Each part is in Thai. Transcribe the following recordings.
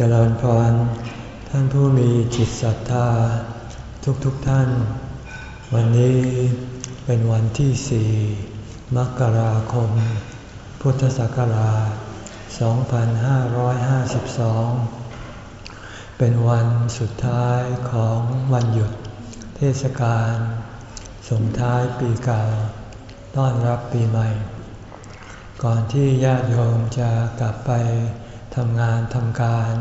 เจริญพร ท่านผู้มีจิตศรัทธา ทุกๆทท่าน วันนี้เป็นวันที่สี่มกราคม พุทธศักราช 2552 เป็นวันสุดท้ายของวันหยุด เทศกาลส่งท้ายปีเก่า ต้อนรับปีใหม่ ก่อนที่ญาติโยมจะกลับไป ทำงานทำการ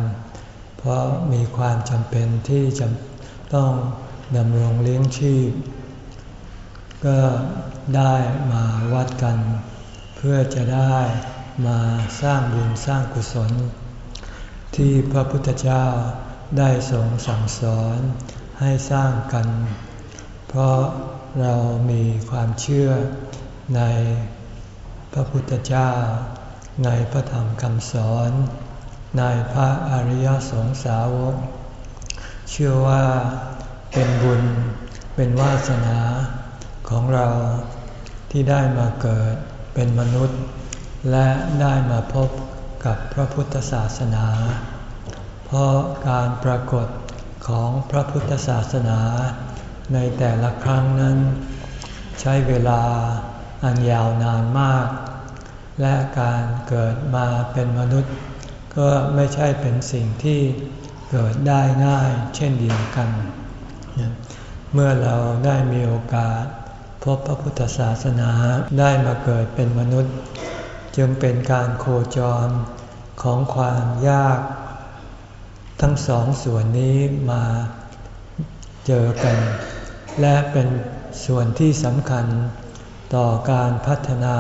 เพราะมีความจำเป็นที่จะต้องดำรงเลี้ยงชีพ ก็ได้มาวัดกัน เพื่อจะได้มาสร้างบุญสร้างกุศล ที่พระพุทธเจ้าได้ทรงสั่งสอนให้สร้างกัน เพราะเรามีความเชื่อในพระพุทธเจ้า ในพระธรรมคำสอน ในพระอริยสงสาวก เชื่อว่าเป็นบุญเป็นวาสนาของเราที่ได้มาเกิดเป็นมนุษย์ และได้มาพบกับพระพุทธศาสนา เพราะการปรากฏของพระพุทธศาสนาในแต่ละครั้งนั้น ใช้เวลาอันยาวนานมาก และการเกิดมาเป็นมนุษย์ ก็ไม่ใช่เป็นสิ่งที่เกิดได้ง่ายเช่นเดียวกัน เมื่อเราได้มีโอกาส พบพระพุทธศาสนาได้มาเกิดเป็นมนุษย์ จึงเป็นการโคจรของความยาก ทั้งสองส่วนนี้มาเจอกัน และเป็นส่วนที่สำคัญต่อการพัฒนา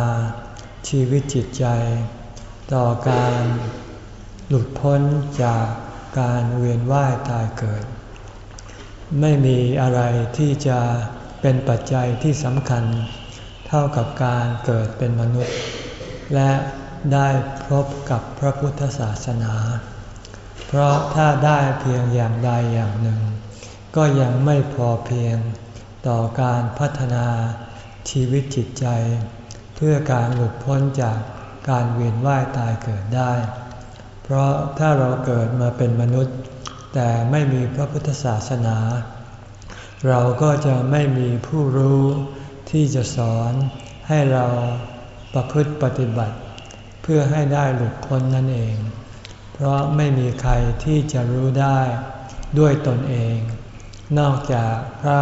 ชีวิตจิตใจ ต่อการ หลุดพ้นจากการเวียนว่ายตายเกิด ไม่มีอะไรที่จะเป็นปัจจัยที่สำคัญ เท่ากับการเกิดเป็นมนุษย์ และได้พบกับพระพุทธศาสนา เพราะถ้าได้เพียงอย่างใดอย่างหนึ่ง ก็ยังไม่พอเพียงต่อการพัฒนาชีวิตจิตใจ เพื่อการหลุดพ้นจากการเวียนว่ายตายเกิดได้ เพราะถ้าเราเกิดมาเป็นมนุษย์ แต่ไม่มีพระพุทธศาสนา เราก็จะไม่มีผู้รู้ที่จะสอนให้เราประพฤติปฏิบัติ เพื่อให้ได้หลุดพ้นนั่นเอง เพราะไม่มีใครที่จะรู้ได้ด้วยตนเอง นอกจากพระ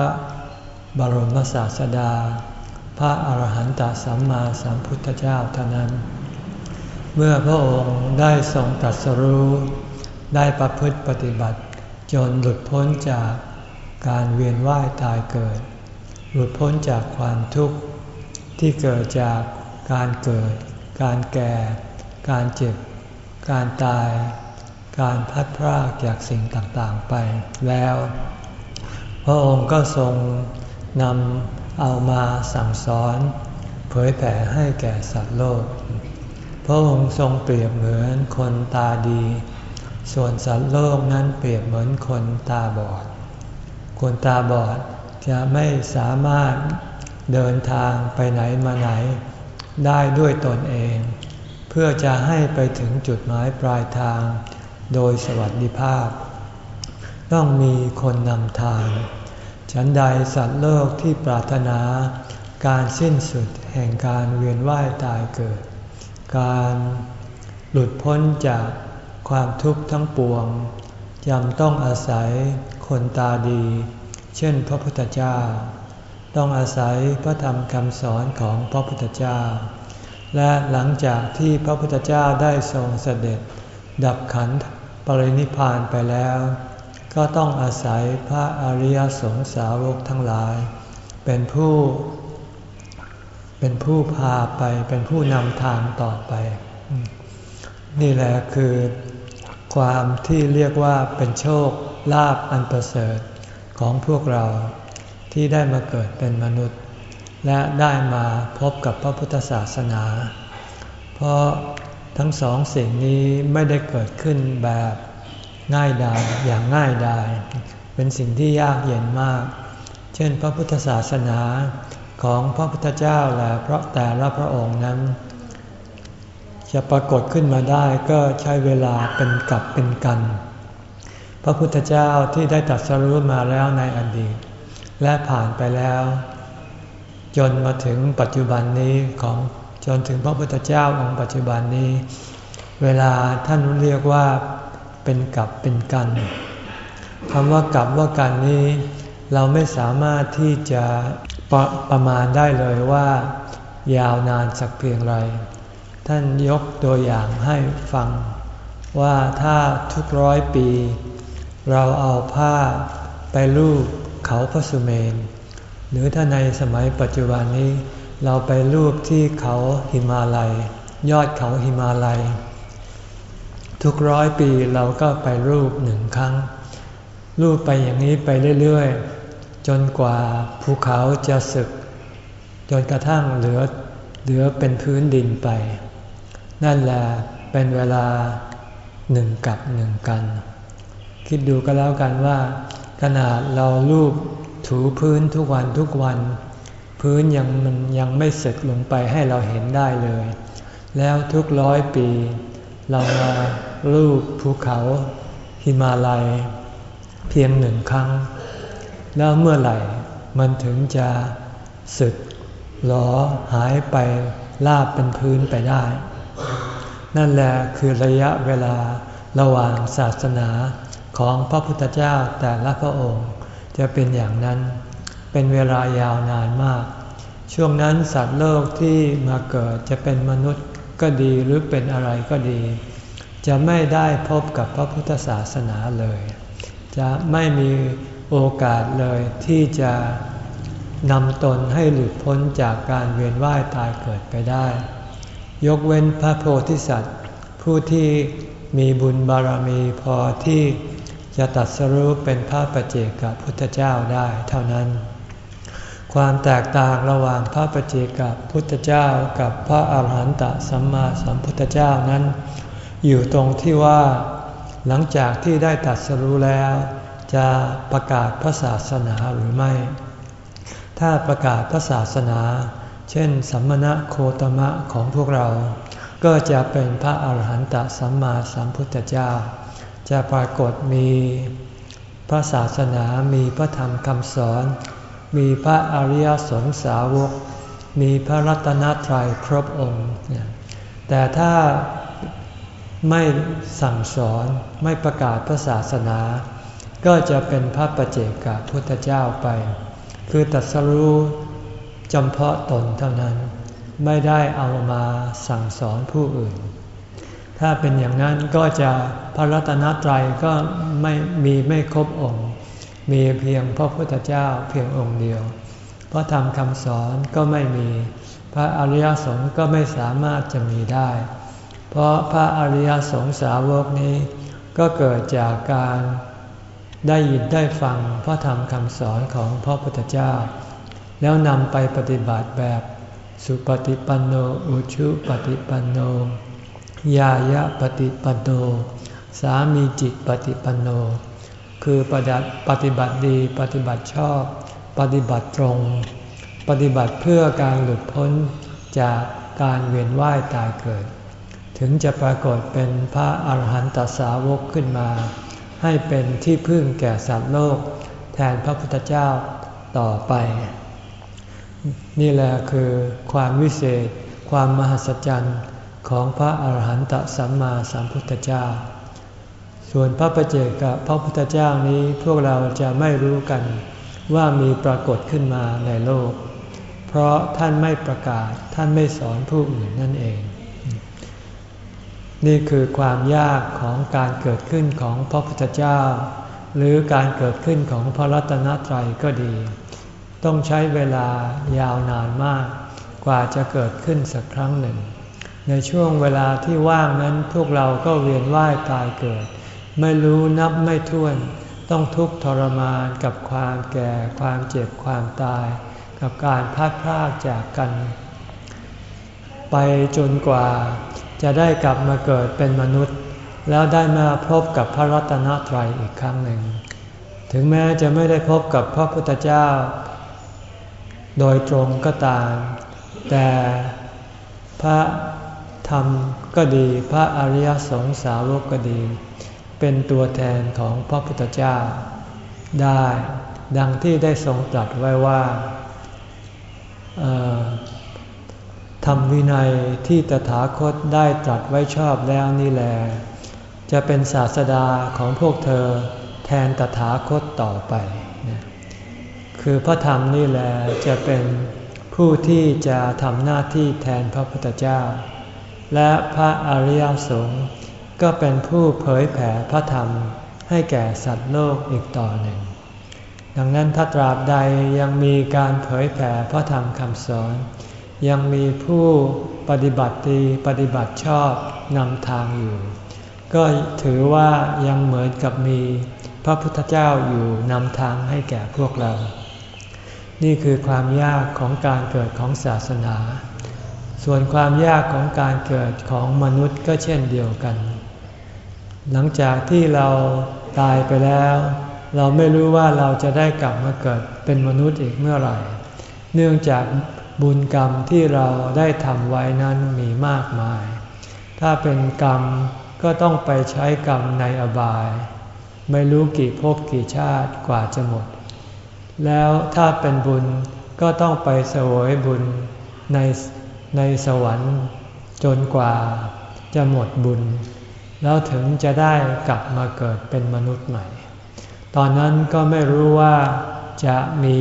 บรมศาสดา พระอาหารหันตสัมมาสัมพุทธเจ้าเท่านั้น เมื่อพระองค์ได้ทรงตัดสรู้ ได้ประพฤติปฏิบัติ จนหลุดพ้นจากการเวียนว่ายตายเกิด หลุดพ้นจากความทุกข์ที่เกิดจากการเกิด การแก่ การเจ็บ การตาย การพัดพรากจากสิ่งต่างๆไปแล้ว พระองค์ก็ทรงนำเอามาสั่งสอน เผยแผ่ให้แก่สัตว์โลก พระองค์ทรงเปรียบเหมือนคนตาดี ส่วนสัตว์โลกนั้นเปรียบเหมือนคนตาบอด คนตาบอดจะไม่สามารถเดินทางไปไหนมาไหน ได้ด้วยตนเอง เพื่อจะให้ไปถึงจุดหมายปลายทาง โดยสวัสดิภาพ ต้องมีคนนำทาง ฉันใดสัตว์โลกที่ปรารถนา การสิ้นสุดแห่งการเวียนว่ายตายเกิด การหลุดพ้นจากความทุกข์ทั้งปวงจำต้องอาศัยคนตาดี เช่นพระพุทธเจ้า ต้องอาศัยพระธรรมคำสอนของพระพุทธเจ้า และหลังจากที่พระพุทธเจ้าได้ทรงเสด็จ ดับขันธ์ปรินิพานไปแล้ว ก็ต้องอาศัยพระอริยสงสาวกทั้งหลาย เป็นผู้ เป็นผู้พาไปเป็นผู้นำทางต่อไป นี่แหละคือ ความที่เรียกว่าเป็นโชคลาภอันประเสริฐของพวกเราที่ได้มาเกิดเป็นมนุษย์ และได้มาพบกับพระพุทธศาสนา เพราะทั้งสองสิ่งนี้ไม่ได้เกิดขึ้นแบบง่ายดายอย่างง่ายดาย เป็นสิ่งที่ยากเย็นมาก เช่นพระพุทธศาสนา ของพระพุทธเจ้าและพระแต่ละพระองค์นั้น จะปรากฏขึ้นมาได้ก็ใช้เวลาเป็นกับเป็นกัน พระพุทธเจ้าที่ได้ตรัสรู้มาแล้วในอดีต และผ่านไปแล้ว จนมาถึงปัจจุบันนี้ของจนถึงพระพุทธเจ้าองค์ปัจจุบันนี้ เวลาท่านเรียกว่าเป็นกับเป็นกันคำว่ากับว่ากันนี้ เราไม่สามารถที่จะ ประประมาณได้เลยว่า ยาวนานสักเพียงไร ท่านยกตัวอย่างให้ฟัง ว่าถ้าทุกร้อยปี เราเอาผ้าไปลูบเขาพระสุเมน หรือถ้าในสมัยปัจจุบันนี้ เราไปรูปที่เขาหิมาลัย ยอดเขาหิมาลัย ทุกร้อยปีเราก็ไปรูปหนึ่งครั้ง รูปไปอย่างนี้ไปเรื่อยๆ จนกว่าภูเขาจะสึก จนกระทั่งเหลือเหลือเป็นพื้นดินไป นั่นแหละเป็นเวลาหนึ่งกับหนึ่งกัน คิดดูก็แล้วกันว่า ขนาดเราลูบถูพื้นทุกวันทุกวัน พื้นยังมันยังไม่สึกลงไปให้เราเห็นได้เลย แล้วทุกร้อยปี เรามาลูบภูเขาหิมาลัย เพียงหนึ่งครั้ง แล้วเมื่อไหร่มันถึงจะสึกหลอหายไปลาบเป็นพื้นไปได้ นั่นแหละคือระยะเวลาระหว่างศาสนาของพระพุทธเจ้าแต่ละพระองค์ จะเป็นอย่างนั้น เป็นเวลายาวนานมาก ช่วงนั้นสัตว์โลกที่มาเกิดจะเป็นมนุษย์ก็ดีหรือเป็นอะไรก็ดี จะไม่ได้พบกับพระพุทธศาสนาเลย จะไม่มี โอกาสเลยที่จะนำตนให้หลุดพ้นจากการเวียนว่ายตายเกิดไปได้ ยกเว้นพระโพธิสัตว์ ผู้ที่มีบุญบารมีพอที่จะตัดสรู้เป็นพระประเจกับพุทธเจ้าได้เท่านั้น ความแตกต่างระหว่างพระประเจกับพุทธเจ้ากับพระอาหารหันตสัมมาสัมพุทธเจ้านั้น อยู่ตรงที่ว่า หลังจากที่ได้ตัดสรู้แล้ว จะประกาศพระศาสนาหรือไม่ ถ้าประกาศพระศาสนา เช่น สัมมณะโคตมะของพวกเรา ก็จะเป็นพระอาหารหันตสัมมาสัมพุทธเจ้า จะปรากฏมีพระศาสนามีพระธรรมคำสอน มีพระอริยสงสาวก มีพระรัตนตรัยครบองค์ แต่ถ้าไม่สั่งสอนไม่ประกาศพระศาสนา ก็จะเป็นพระประเจกับพุทธเจ้าไป คือตัดสรู้จำเพาะตนเท่านั้น ไม่ได้เอามาสั่งสอนผู้อื่น ถ้าเป็นอย่างนั้นก็จะพระรัตนตรัยก็ไม่มีไม่ครบองค์ มีเพียงพระพุทธเจ้าเพียงองค์เดียว เพราะทำคำสอนก็ไม่มี พระอริยสงฆ์ก็ไม่สามารถจะมีได้ เพราะพระอริยสงสาวกนี้ก็เกิดจากการ ได้ยินได้ฟังพระธรรมคำสอนของพระพุทธเจ้า แล้วนำไปปฏิบัติแบบสุปฏิปันโนอุชุปฏิปันโนยายะปฏิปันโน สามีจิตปฏิปันโน คือปฏิบัติดีปฏิบัติชอบ ปฏิบัติตรง ปฏิบัติเพื่อการหลุดพ้นจากการเวียนว่ายตายเกิด ถึงจะปรากฏเป็นพระอรหันตสาวกขึ้นมา ให้เป็นที่พึ่งแก่สัตว์โลก แทนพระพุทธเจ้าต่อไป นี่แหละคือความวิเศษ ความมหัศจรรย์ของพระอาหารหันตสัมมาสัมพุทธเจ้า ส่วนพระประเจกับพระพุทธเจ้านี้พวกเราจะไม่รู้กันว่ามีปรากฏขึ้นมาในโลก เพราะท่านไม่ประกาศท่านไม่สอนผู้อื่นนั่นเอง นี่คือความยากของการเกิดขึ้นของพระพุทธเจ้า หรือการเกิดขึ้นของพระรัตนตรัยก็ดี ต้องใช้เวลายาวนานมาก กว่าจะเกิดขึ้นสักครั้งหนึ่ง ในช่วงเวลาที่ว่างนั้นพวกเราก็เวียนว่ายตายเกิด ไม่รู้นับไม่ถ้วน ต้องทุกข์ทรมานกับความแก่ ความเจ็บความตาย กับการพัดพลากจากกัน ไปจนกว่า จะได้กลับมาเกิดเป็นมนุษย์ แล้วได้มาพบกับพระรัตนตรัยอีกครั้งหนึ่ง ถึงแม้จะไม่ได้พบกับพระพุทธเจ้า โดยตรงก็ตาม แต่พระธรรมก็ดีพระอริยสงสาวกก็ดี เป็นตัวแทนของพระพุทธเจ้า ได้ดังที่ได้ทรงตรัสไว้ว่า ธรรมวินัยที่ตถาคตได้ตรัสไว้ชอบแล้วนี่แหละจะเป็นศาสดาของพวกเธอแทนตถาคตต่อไป คือพระธรรมนี่แหละจะเป็นผู้ที่จะทำหน้าที่แทนพระพุทธเจ้า และพระอริยสงฆ์ก็เป็นผู้เผยแผ่พระธรรมให้แก่สัตว์โลกอีกต่อหนึ่ง ดังนั้นถ้าตราบใดยังมีการเผยแผ่พระธรรมคำสอน ยังมีผู้ปฏิบัติดีปฏิบัติชอบนำทางอยู่ ก็ถือว่ายังเหมือนกับมีพระพุทธเจ้าอยู่นำทางให้แก่พวกเรา นี่คือความยากของการเกิดของศาสนา ส่วนความยากของการเกิดของมนุษย์ก็เช่นเดียวกัน หลังจากที่เราตายไปแล้ว เราไม่รู้ว่าเราจะได้กลับมาเกิดเป็นมนุษย์อีกเมื่อไหร่ เนื่องจาก บุญกรรมที่เราได้ทำไว้นั้นมีมากมาย ถ้าเป็นกรรมก็ต้องไปใช้กรรมในอบาย ไม่รู้กี่ภพกี่ชาติกว่าจะหมด แล้วถ้าเป็นบุญก็ต้องไปเสวยบุญในในสวรรค์จนกว่าจะหมดบุญ แล้วถึงจะได้กลับมาเกิดเป็นมนุษย์ใหม่ ตอนนั้นก็ไม่รู้ว่าจะมี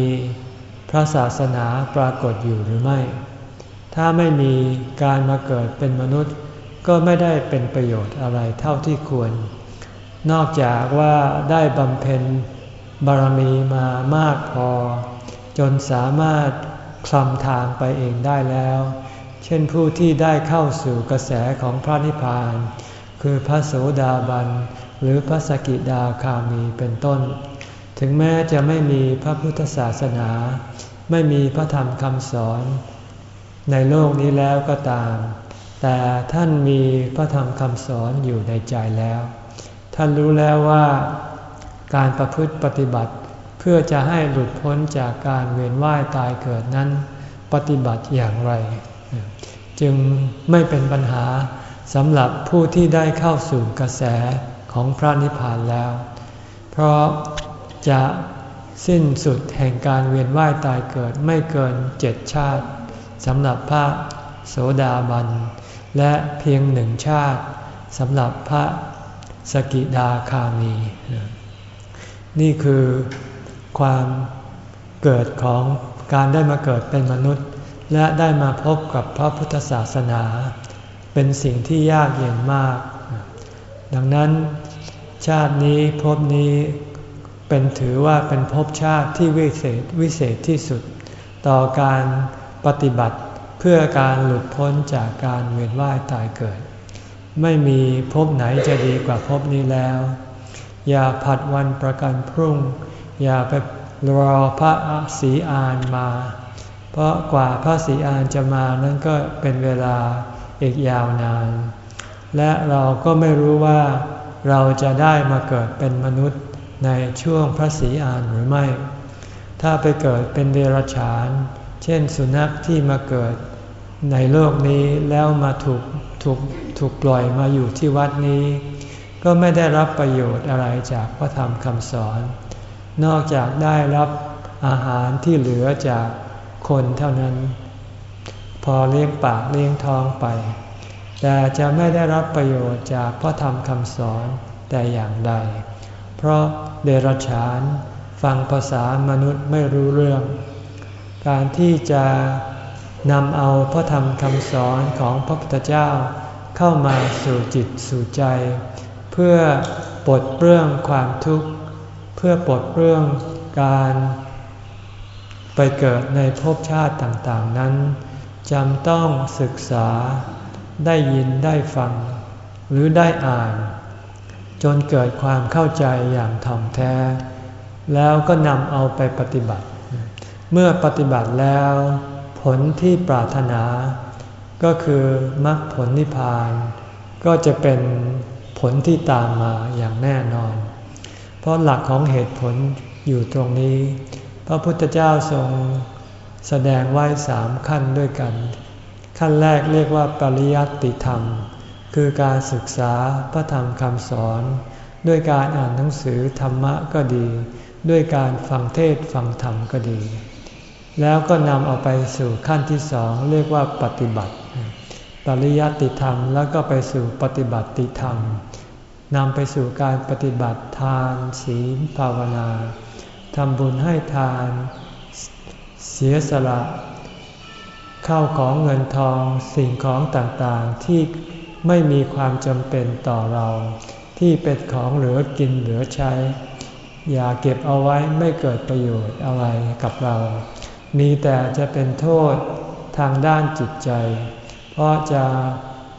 ระศาสนาปรากฏอยู่หรือไม่ ถ้าไม่มีการมาเกิดเป็นมนุษย์ ก็ไม่ได้เป็นประโยชน์อะไรเท่าที่ควร นอกจากว่าได้บำเพ็ญบารมีมามากพอ จนสามารถคลำทางไปเองได้แล้ว เช่นผู้ที่ได้เข้าสู่กระแสของพระนิพพาน คือพระโสดาบัน หรือพระสกิดาคามีเป็นต้น ถึงแม้จะไม่มีพระพุทธศาสนา ไม่มีพระธรรมคำสอน ในโลกนี้แล้วก็ตาม แต่ท่านมีพระธรรมคำสอนอยู่ในใจแล้ว ท่านรู้แล้วว่าการประพฤติปฏิบัติเพื่อจะให้หลุดพ้นจากการเวียนว่ายตายเกิดนั้น ปฏิบัติอย่างไร จึงไม่เป็นปัญหาสำหรับผู้ที่ได้เข้าสู่กระแสของพระนิพพานแล้ว เพราะจะ สิ้นสุดแห่งการเวียนว่ายตายเกิดไม่เกินเจ็ดชาติสำหรับพระโสดาบัน และเพียงหนึ่งชาติสำหรับพระสกิดาคามี นี่คือความเกิดของการได้มาเกิดเป็นมนุษย์ และได้มาพบกับพระพุทธศาสนา เป็นสิ่งที่ยากเย็นมาก ดังนั้นชาตินี้พบนี้ เป็นถือว่าเป็นภพชาติที่วิเศษวิเศษที่สุด ต่อการปฏิบัติเพื่อการหลุดพ้นจากการเวียนว่ายตายเกิด ไม่มีภพไหนจะดีกว่าภพนี้แล้ว อย่าผัดวันประกันพรุ่ง อย่าไปรอพระศรีอานมา เพราะกว่าพระศรีอานจะมานั้นก็เป็นเวลาอีกยาวนาน และเราก็ไม่รู้ว่าเราจะได้มาเกิดเป็นมนุษย์ ในช่วงพระศรีอานหรือไม่ ถ้าไปเกิดเป็นเดรัจฉาน เช่นสุนัขที่มาเกิดในโลกนี้แล้วมาถูกถูกถูกปล่อยมาอยู่ที่วัดนี้ ก็ไม่ได้รับประโยชน์อะไรจากพระธรรมคำสอน นอกจากได้รับอาหารที่เหลือจากคนเท่านั้น พอเลี้ยงปากเลี้ยงท้องไป แต่จะไม่ได้รับประโยชน์จากพระธรรมคำสอนแต่อย่างใด เพราะ เดรัจฉาน ฟังภาษามนุษย์ไม่รู้เรื่อง การที่จะนำเอาพระธรรมคำสอนของพระพุทธเจ้าเข้ามาสู่จิตสู่ใจ เพื่อปลดเปลื้องความทุกข์ เพื่อปลดเปลื้องการไปเกิดในภพชาติต่างๆนั้นจำต้องศึกษาได้ยินได้ฟัง หรือได้อ่าน จนเกิดความเข้าใจอย่างถ่องแท้ แล้วก็นำเอาไปปฏิบัติ เมื่อปฏิบัติแล้ว ผลที่ปรารถนา ก็คือมรรคผลนิพพาน ก็จะเป็นผลที่ตามมาอย่างแน่นอน เพราะหลักของเหตุผลอยู่ตรงนี้ พระพุทธเจ้าทรงแสดงไว้สามขั้นด้วยกัน ขั้นแรกเรียกว่าปริยัติธรรม คือการศึกษาพระธรรมคำสอน ด้วยการอ่านหนังสือธรรมะก็ดี ด้วยการฟังเทศฟังธรรมก็ดี แล้วก็นำเอาไปสู่ขั้นที่สองเรียกว่าปฏิบัติ ปริยัติธรรมแล้วก็ไปสู่ปฏิบัติธรรมนำไปสู่การปฏิบัติทานศีลภาวนาทำบุญให้ทาน เสียสละ เข้าของเงินทองสิ่งของต่างๆที่ ไม่มีความจำเป็นต่อเรา ที่เป็นของเหลือกินเหลือใช้ อย่าเก็บเอาไว้ไม่เกิดประโยชน์อะไรกับเรา มีแต่จะเป็นโทษทางด้านจิตใจ เพราะจะ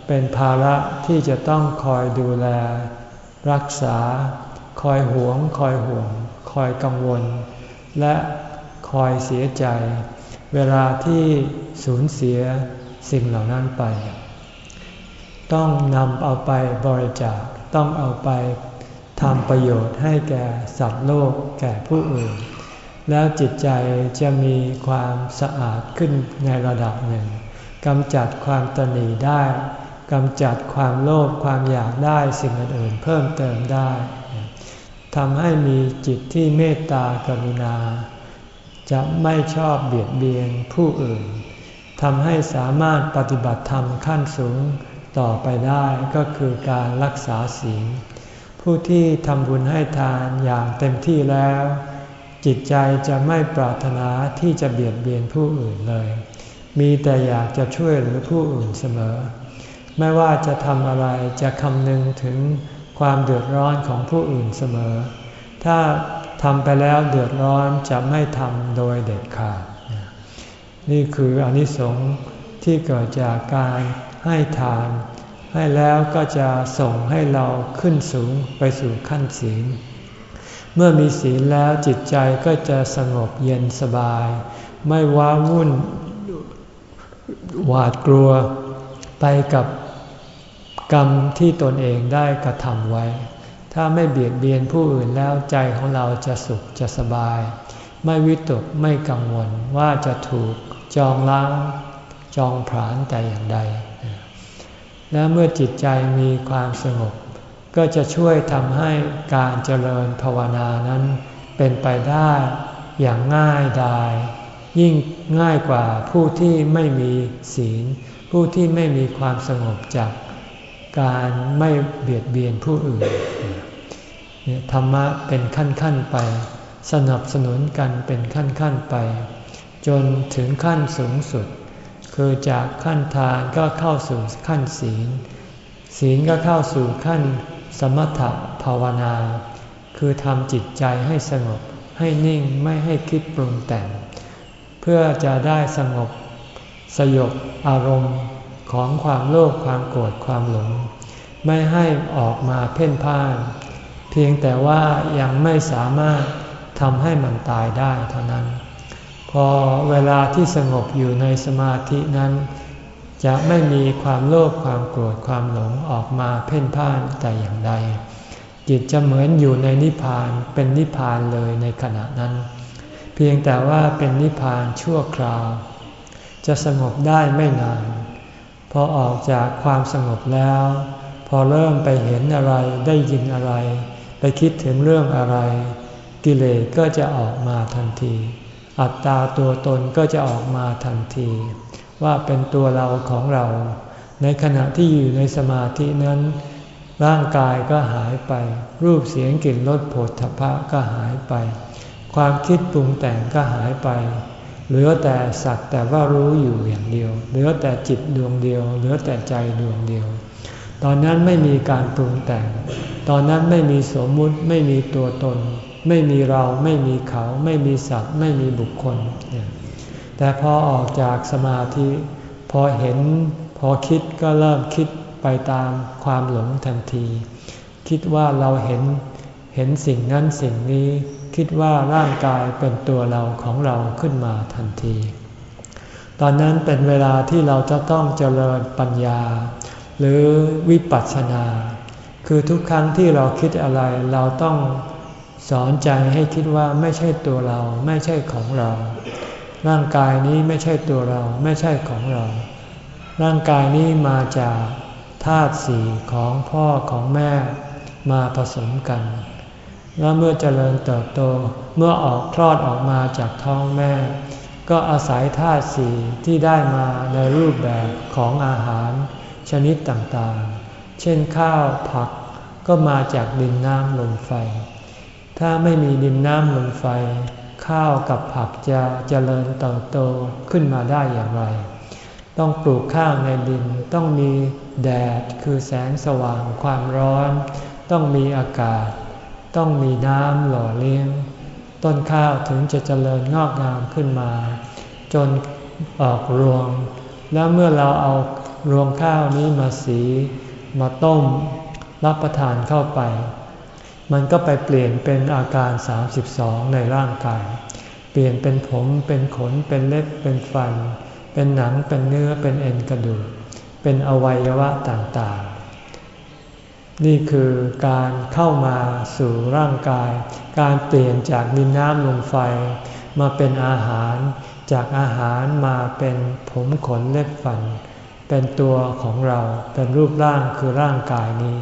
เป็นภาระที่จะต้องคอยดูแล รักษา คอยหวง คอยห่วง คอยกังวล และคอยเสียใจ เวลาที่สูญเสียสิ่งเหล่านั้นไป ต้องนำเอาไปบริจาคต้องเอาไปทำประโยชน์ให้แก่สัตว์โลกแก่ผู้อื่น แล้วจิตใจจะมีความสะอาดขึ้นในระดับหนึ่งกำจัดความตนีได้กำจัดความโลภความอยากได้สิ่งอื่นเพิ่มเติมได้ทำให้มีจิตที่เมตตากรุณา จะไม่ชอบเบียดเบียนผู้อื่นทำให้สามารถปฏิบัติธรรมขั้นสูง ต่อไปได้ก็คือการรักษาศีล ผู้ที่ทำบุญให้ทานอย่างเต็มที่แล้ว จิตใจจะไม่ปรารถนาที่จะเบียดเบียนผู้อื่นเลย มีแต่อยากจะช่วยเหลือผู้อื่นเสมอ ไม่ว่าจะทำอะไรจะคำนึงถึงความเดือดร้อนของผู้อื่นเสมอ ถ้าทำไปแล้วเดือดร้อนจะไม่ทำโดยเด็ดขาด นี่คืออนิสงส์ที่เกิดจากการ ให้ทาน ให้แล้วก็จะส่งให้เราขึ้นสูงไปสู่ขั้นศีล เมื่อมีศีลแล้วจิตใจก็จะสงบเย็นสบาย ไม่ว้าวุ่นหวาดกลัวไปกับกรรมที่ตนเองได้กระทำไว้ ถ้าไม่เบียดเบียนผู้อื่นแล้วใจของเราจะสุขจะสบาย ไม่วิตกไม่กังวลว่าจะถูกจองล้างจองผลาญแต่อย่างใด และเมื่อจิตใจมีความสงบ ก็จะช่วยทำให้การเจริญภาวนานั้น เป็นไปได้อย่างง่ายดาย ยิ่งง่ายกว่าผู้ที่ไม่มีศีล ผู้ที่ไม่มีความสงบจากการไม่เบียดเบียนผู้อื่นธรรมะเป็นขั้นๆไป สนับสนุนกันเป็นขั้นๆไป จนถึงขั้นสูงสุด คือจากขั้นทานก็เข้าสู่ขั้นศีล ศีลก็เข้าสู่ขั้นสมถะภาวนา คือทำจิตใจให้สงบให้นิ่งไม่ให้คิดปรุงแต่ง เพื่อจะได้สงบสยบอารมณ์ของความโลภความโกรธความหลง ไม่ให้ออกมาเพ่นพ่าน เพียงแต่ว่ายังไม่สามารถทำให้มันตายได้เท่านั้น อเวลาที่สงบอยู่ในสมาธินั้น จะไม่มีความโลภความโกรธความหลงออกมาเพ่นพ่านแต่อย่างใด จิตจะเหมือนอยู่ในนิพพานเป็นนิพพานเลยในขณะนั้น เพียงแต่ว่าเป็นนิพพานชั่วคราว จะสงบได้ไม่นาน พอออกจากความสงบแล้ว พอเริ่มไปเห็นอะไรได้ยินอะไร ไปคิดถึงเรื่องอะไร กิเลสก็จะออกมาทันที อัตตาตัวตนก็จะออกมาทันที ว่าเป็นตัวเราของเรา ในขณะที่อยู่ในสมาธินั้น ร่างกายก็หายไป รูปเสียงกลิ่นรสผลทพะก็หายไป ความคิดปรุงแต่งก็หายไป เหลือแต่สักแต่ว่ารู้อยู่อย่างเดียว เหลือแต่จิตดวงเดียว เหลือแต่ใจดวงเดียว ตอนนั้นไม่มีการปรุงแต่ง ตอนนั้นไม่มีสมมุติไม่มีตัวตน ไม่มีเราไม่มีเขา ไม่มีสัตว์ ไม่มีบุคคล แต่พอออกจากสมาธิ พอเห็นพอคิดก็เริ่มคิดไปตามความหลงทันที คิดว่าเราเห็นเห็นสิ่งนั้นสิ่งนี้ คิดว่าร่างกายเป็นตัวเราของเราขึ้นมาทันที ตอนนั้นเป็นเวลาที่เราจะต้องเจริญปัญญา หรือวิปัสสนา คือทุกครั้งที่เราคิดอะไรเราต้อง สอนใจให้คิดว่าไม่ใช่ตัวเราไม่ใช่ของเรา ร่างกายนี้ไม่ใช่ตัวเราไม่ใช่ของเรา ร่างกายนี้มาจากธาตุสี่ของพ่อของแม่มาผสมกัน แล้วเมื่อเจริญเติบโตเมื่อออกคลอดออกมาจากท้องแม่ ก็อาศัยธาตุสี่ที่ได้มาในรูปแบบของอาหารชนิดต่างๆ เช่นข้าวผักก็มาจากดินน้ำลมไฟ ถ้าไม่มีดินน้ำลมไฟ ข้าวกับผักจะเจริญเติบโตขึ้นมาได้อย่างไร ต้องปลูกข้าวในดิน ต้องมีแดดคือแสงสว่างความร้อน ต้องมีอากาศ ต้องมีน้ำหล่อเลี้ยง ต้นข้าวถึงจะเจริญงอกงามขึ้นมา จนออกรวง แล้วเมื่อเราเอารวงข้าวนี้มาสี มาต้ม รับประทานเข้าไป มันก็ไปเปลี่ยนเป็นอาการ 32 ในร่างกาย เปลี่ยนเป็นผมเป็นขนเป็นเล็บเป็นฟัน เป็นหนังเป็นเนื้อเป็นเอ็นกระดูก เป็นอวัยวะต่างๆ นี่คือการเข้ามาสู่ร่างกาย การเปลี่ยนจากดินน้ำลมไฟ มาเป็นอาหาร จากอาหารมาเป็นผมขนเล็บฟัน เป็นตัวของเราเป็นรูปร่างคือร่างกายนี้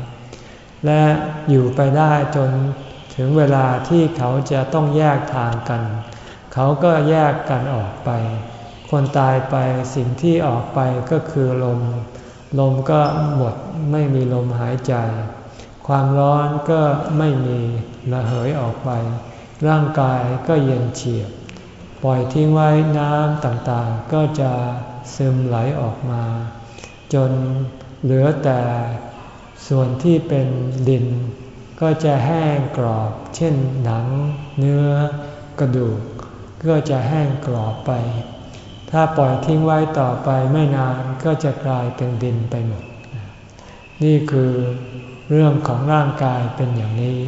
และอยู่ไปได้จนถึงเวลาที่เขาจะต้องแยกทางกัน เขาก็แยกกันออกไป คนตายไปสิ่งที่ออกไปก็คือลม ลมก็หมดไม่มีลมหายใจ ความร้อนก็ไม่มีระเหยออกไป ร่างกายก็เย็นเฉียบ ปล่อยทิ้งไว้น้ำต่างๆ ก็จะซึมไหลออกมา จนเหลือแต่ ส่วนที่เป็นดินก็จะแห้งกรอบ เช่นหนัง เนื้อกระดูก ก็จะแห้งกรอบไป ถ้าปล่อยทิ้งไว้ต่อไปไม่นานก็จะกลายเป็นดินไปหมด นี่คือเรื่องของร่างกายเป็นอย่างนี้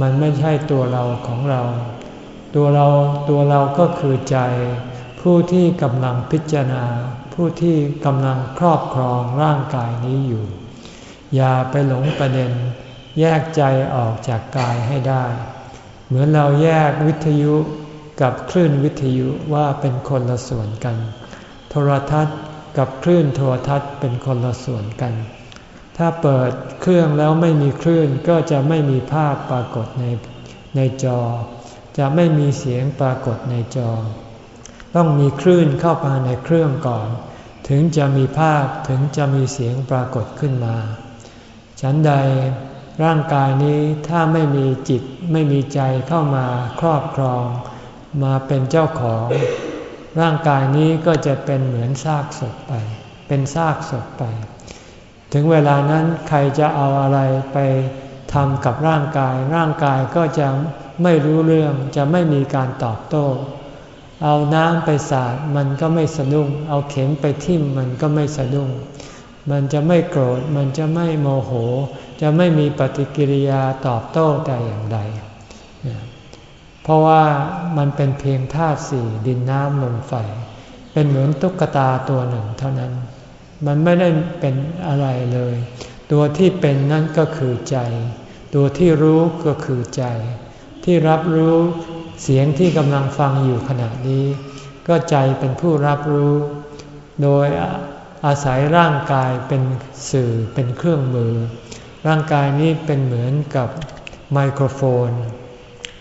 มันไม่ใช่ตัวเราของเรา ตัวเราตัวเราก็คือใจ ผู้ที่กำลังพิจารณา ผู้ที่กำลังครอบครองร่างกายนี้อยู่ อย่าไปหลงประเด็น แยกใจออกจากกายให้ได้ เหมือนเราแยกวิทยุกับคลื่นวิทยุว่าเป็นคนละส่วนกัน โทรทัศน์กับคลื่นโทรทัศน์เป็นคนละส่วนกัน ถ้าเปิดเครื่องแล้วไม่มีคลื่นก็จะไม่มีภาพปรากฏในในจอ จะไม่มีเสียงปรากฏในจอ ต้องมีคลื่นเข้ามาในเครื่องก่อน ถึงจะมีภาพถึงจะมีเสียงปรากฏขึ้นมา ฉันใดร่างกายนี้ถ้าไม่มีจิตไม่มีใจเข้ามาครอบครอง มาเป็นเจ้าของ ร่างกายนี้ก็จะเป็นเหมือนซากศพไป เป็นซากศพไป ถึงเวลานั้นใครจะเอาอะไรไปทำกับร่างกาย ร่างกายก็จะไม่รู้เรื่องจะไม่มีการตอบโต้ เอาน้ำไปสาดมันก็ไม่สะดุ้ง เอาเข็มไปทิ่มมันก็ไม่สะดุ้ง มันจะไม่โกรธ มันจะไม่โมโห จะไม่มีปฏิกิริยาตอบโต้แต่อย่างใด เพราะว่ามันเป็นเพียงธาตุสี่ดินน้ำลมไฟ เป็นเหมือนตุ๊กตาตัวหนึ่งเท่านั้น มันไม่ได้เป็นอะไรเลย ตัวที่เป็นนั่นก็คือใจ ตัวที่รู้ก็คือใจ ที่รับรู้เสียงที่กำลังฟังอยู่ขณะนี้ ก็ใจเป็นผู้รับรู้ โดย อาศัยร่างกายเป็นสื่อเป็นเครื่องมือ ร่างกายนี้เป็นเหมือนกับไมโครโฟน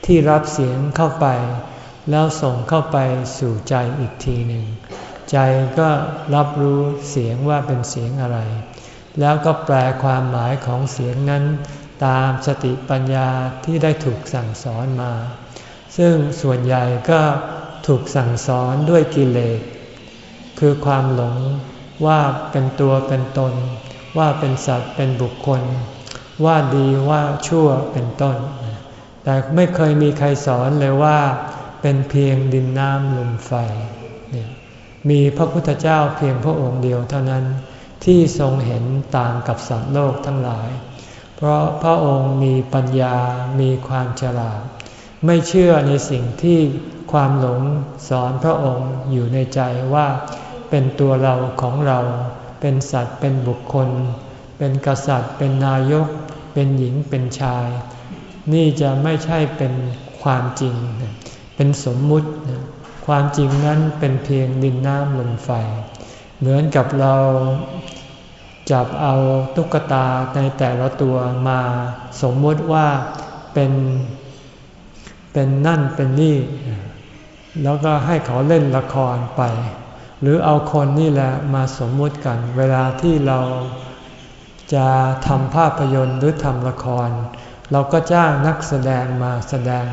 ที่รับเสียงเข้าไป แล้วส่งเข้าไปสู่ใจอีกทีหนึ่ง ใจก็รับรู้เสียงว่าเป็นเสียงอะไร แล้วก็แปลความหมายของเสียงนั้น ตามสติปัญญาที่ได้ถูกสั่งสอนมา ซึ่งส่วนใหญ่ก็ถูกสั่งสอนด้วยกิเลสคือความหลง ว่าเป็นตัวเป็นตน ว่าเป็นสัตว์เป็นบุคคล ว่าดีว่าชั่วเป็นต้น แต่ไม่เคยมีใครสอนเลยว่า เป็นเพียงดินน้ำลมไฟ มีพระพุทธเจ้าเพียงพระองค์เดียวเท่านั้นที่ทรงเห็นต่างกับสัตว์โลกทั้งหลาย เพราะพระองค์มีปัญญา มีความฉลาด ไม่เชื่อในสิ่งที่ความหลงสอนพระองค์อยู่ในใจว่า เป็นตัวเราของเรา เป็นสัตว์เป็นบุคคล เป็นกษัตริย์ เป็นนายก เป็นหญิงเป็นชาย นี่จะไม่ใช่เป็นความจริง เป็นสมมุติ ความจริงนั้นเป็นเพียงดินน้ำลมไฟ เหมือนกับเราจับเอาตุ๊กตาในแต่ละตัวมาสมมติว่าเป็นเป็นนั่นเป็นนี่ แล้วก็ให้เขาเล่นละครไป หรือเอาคนนี่แหละมาสมมุติกัน เวลาที่เราจะทำภาพยนตร์หรือทำละคร เราก็จ้างนักแสดงมาแสดง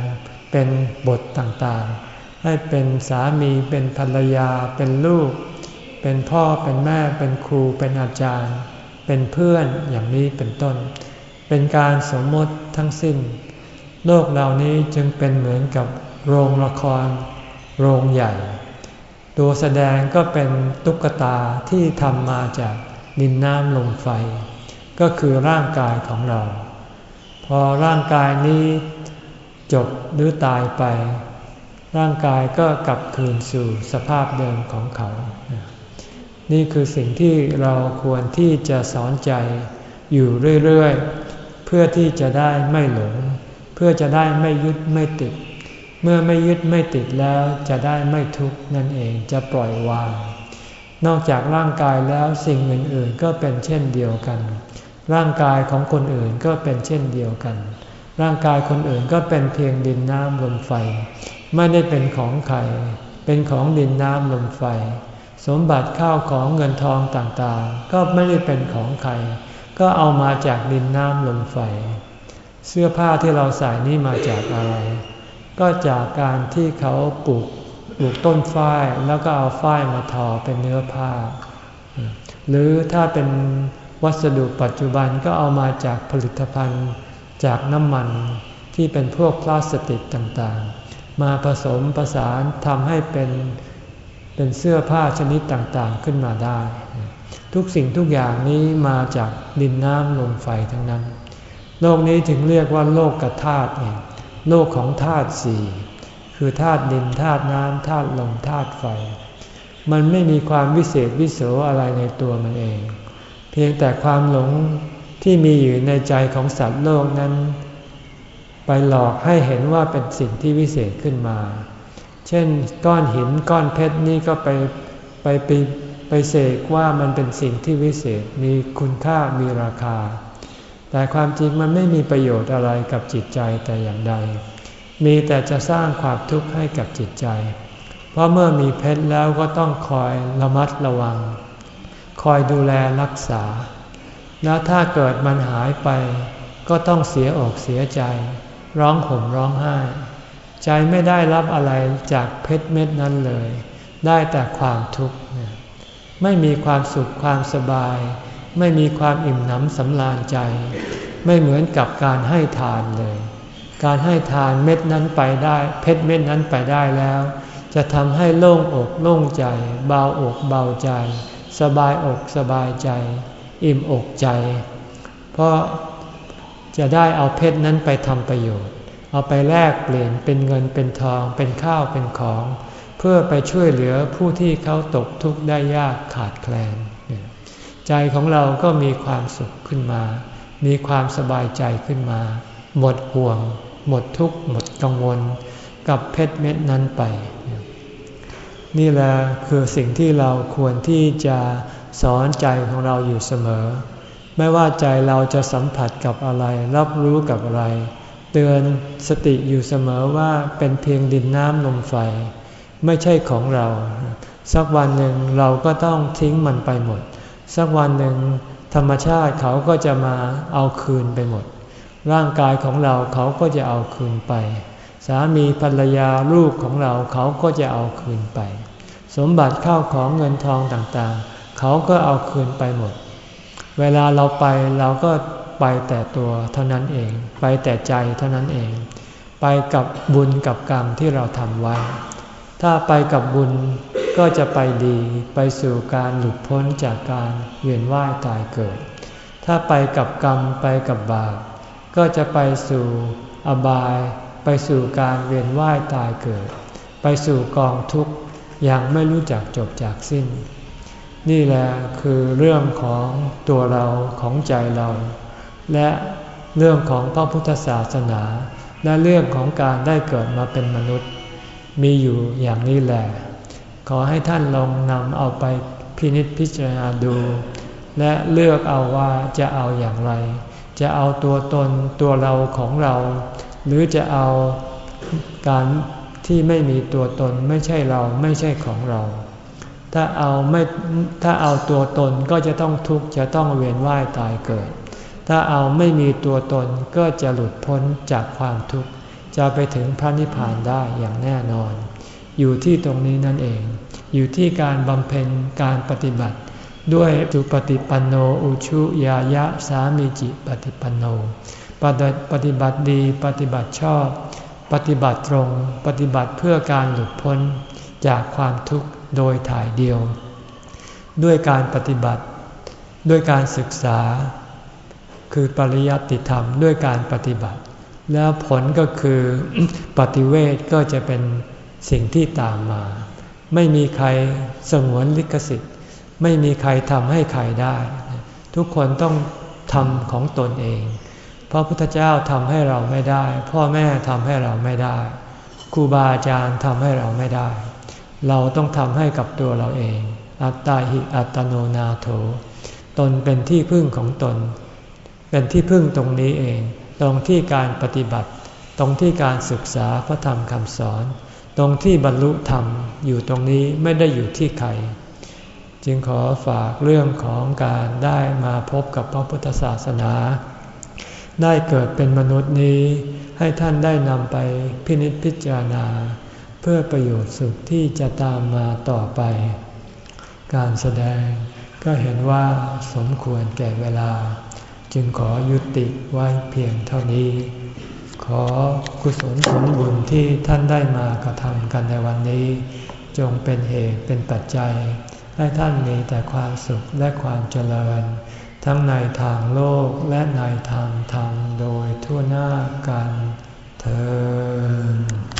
เป็นบทต่างๆ ให้เป็นสามีเป็นภรรยา เป็นลูก เป็นพ่อเป็นแม่ เป็นครูเป็นอาจารย์ เป็นเพื่อนอย่างนี้เป็นต้น เป็นการสมมติทั้งสิ้น โลกเหล่านี้จึงเป็นเหมือนกับโรงละคร โรงใหญ่ ตัวแสดงก็เป็นตุ๊กตาที่ทำมาจากดินน้ำลมไฟ ก็คือร่างกายของเรา พอร่างกายนี้จบหรือตายไป ร่างกายก็กลับคืนสู่สภาพเดิมของเขา นี่คือสิ่งที่เราควรที่จะสอนใจอยู่เรื่อย ๆ เพื่อที่จะได้ไม่หลง เพื่อจะได้ไม่ยึดไม่ติด เมื่อไม่ยึดไม่ติดแล้วจะได้ไม่ทุกข์นั่นเองจะปล่อยวาง นอกจากร่างกายแล้วสิ่งอื่นๆก็เป็นเช่นเดียวกัน ร่างกายของคนอื่นก็เป็นเช่นเดียวกัน ร่างกายคนอื่นก็เป็นเพียงดินน้ำลมไฟ ไม่ได้เป็นของใคร เป็นของดินน้ำลมไฟ สมบัติข้าวของเงินทองต่างๆ ก็ไม่ได้เป็นของใคร ก็เอามาจากดินน้ำลมไฟ เสื้อผ้าที่เราใส่นี่มาจากอะไร ก็จากการที่เขาปลูกปลูกต้นฝ้ายแล้วก็เอาฝ้ายมาทอเป็นเนื้อผ้า หรือถ้าเป็นวัสดุปัจจุบันก็เอามาจากผลิตภัณฑ์จากน้ำมันที่เป็นพวกพลาสติกต่างๆ มาผสมประสานทำให้เป็นเป็นเสื้อผ้าชนิดต่างๆขึ้นมาได้ ทุกสิ่งทุกอย่างนี้มาจากดินน้ำลมไฟทั้งนั้น โลกนี้ถึงเรียกว่าโลกกระธาตุเอง โลกของธาตุสี่คือธาตุดินธาตุน้ำธาตุลมธาตุไฟ มันไม่มีความวิเศษวิโสอะไรในตัวมันเอง เพียงแต่ความหลงที่มีอยู่ในใจของสัตว์โลกนั้น ไปหลอกให้เห็นว่าเป็นสิ่งที่วิเศษขึ้นมา เช่นก้อนหินก้อนเพชรนี่ก็ไปไปไปไปเสกว่ามันเป็นสิ่งที่วิเศษมีคุณค่ามีราคา แต่ความจริงมันไม่มีประโยชน์อะไรกับจิตใจแต่อย่างใด มีแต่จะสร้างความทุกข์ให้กับจิตใจ เพราะเมื่อมีเพชรแล้วก็ต้องคอยระมัดระวัง คอยดูแลรักษา แล้วถ้าเกิดมันหายไป ก็ต้องเสียอกเสียใจ ร้องห่มร้องไห้ ใจไม่ได้รับอะไรจากเพชรเม็ดนั้นเลย ได้แต่ความทุกข์ ไม่มีความสุขความสบาย ไม่มีความอิ่มหนำสำราญใจ ไม่เหมือนกับการให้ทานเลย การให้ทานเม็ดนั้นไปได้ เพชรเม็ดนั้นไปได้แล้ว จะทำให้โล่งอกโล่งใจ เบาอกเบาใจ สบายอกสบายใจ อิ่มอกใจ เพราะจะได้เอาเพชรนั้นไปทำประโยชน์ เอาไปแลกเปลี่ยนเป็นเงินเป็นทอง เป็นข้าวเป็นของ เพื่อไปช่วยเหลือผู้ที่เขาตกทุกข์ได้ยากขาดแคลน ใจของเราก็มีความสุขขึ้นมา มีความสบายใจขึ้นมา หมดห่วง หมดทุกข์หมดกังวล กับเพชรเม็ดนั้นไป นี่แหละคือสิ่งที่เราควรที่จะสอนใจของเราอยู่เสมอ ไม่ว่าใจเราจะสัมผัสกับอะไร รับรู้กับอะไร เตือนสติอยู่เสมอว่าเป็นเพียงดินน้ำลมไฟ ไม่ใช่ของเรา สักวันหนึ่งเราก็ต้องทิ้งมันไปหมด สักวันหนึ่งธรรมชาติเขาก็จะมาเอาคืนไปหมด ร่างกายของเราเขาก็จะเอาคืนไป สามีภรรยาลูกของเราเขาก็จะเอาคืนไป สมบัติเข้าของเงินทองต่างๆ เขาก็เอาคืนไปหมด เวลาเราไปเราก็ไปแต่ตัวเท่านั้นเอง ไปแต่ใจเท่านั้นเอง ไปกับบุญกับกรรมที่เราทำไว้ ถ้าไปกับบุญ ก็จะไปดีไปสู่การหลุดพ้นจากการเวียนว่ายตายเกิด ถ้าไปกับกรรมไปกับบาปก็จะไปสู่อบายไปสู่การเวียนว่ายตายเกิด ไปสู่กองทุกข์อย่างไม่รู้จักจบจากสิ้น นี่แหละคือเรื่องของตัวเราของใจเรา และเรื่องของพระพุทธศาสนา และเรื่องของการได้เกิดมาเป็นมนุษย์ มีอยู่อย่างนี้แหละ ขอให้ท่านลองนำเอาไปพินิจพิจารณาดู และเลือกเอาว่าจะเอาอย่างไร จะเอาตัวตนตัวเราของเรา หรือจะเอาการที่ไม่มีตัวตนไม่ใช่เราไม่ใช่ของเรา ถ้าเอาไม่ถ้าเอาตัวตนก็จะต้องทุกข์จะต้องเวียนว่ายตายเกิด ถ้าเอาไม่มีตัวตนก็จะหลุดพ้นจากความทุกข์จะไปถึงพระนิพพานได้อย่างแน่นอน อยู่ที่ตรงนี้นั่นเอง อยู่ที่การบำเพ็ญการปฏิบัติ ด้วยจุปฏิปันโนอุชุยายะสามีจิปฏิปันโนปฏิบัติดีปฏิบัติชอบ ปฏิบัติตรง ปฏิบัติเพื่อการหลุดพ้นจากความทุกข์โดยถ่ายเดียว ด้วยการปฏิบัติ ด้วยการศึกษา คือปริยัติธรรมด้วยการปฏิบัติ แล้วผลก็คือปฏิเวทก็จะเป็น สิ่งที่ตามมา ไม่มีใครสงวนลิขสิทธิ์ ไม่มีใครทำให้ใครได้ ทุกคนต้องทำของตนเองเพราะพุทธเจ้าทำให้เราไม่ได้ พ่อแม่ทำให้เราไม่ได้ครูบาอาจารย์ทำให้เราไม่ได้ เราต้องทำให้กับตัวเราเอง อัตตาหิอัตโนนาโถ ตนเป็นที่พึ่งของตน เป็นที่พึ่งตรงนี้เอง ตรงที่การปฏิบัติ ตรงที่การศึกษาพระธรรมคำสอน ตรงที่บรรลุธรรมอยู่ตรงนี้ไม่ได้อยู่ที่ใคร จึงขอฝากเรื่องของการได้มาพบกับพระพุทธศาสนา ได้เกิดเป็นมนุษย์นี้ให้ท่านได้นำไปพินิจพิจารณา เพื่อประโยชน์สุขที่จะตามมาต่อไป การแสดงก็เห็นว่าสมควรแก่เวลา จึงขอยุติไว้เพียงเท่านี้ ขอกุศลผลบุญที่ท่านได้มากระทำกันในวันนี้ จงเป็นเหตุเป็นปัจจัย ให้ท่านมีแต่ความสุขและความเจริญ ทั้งในทางโลกและในทางธรรมโดยทั่วหน้ากันเธอ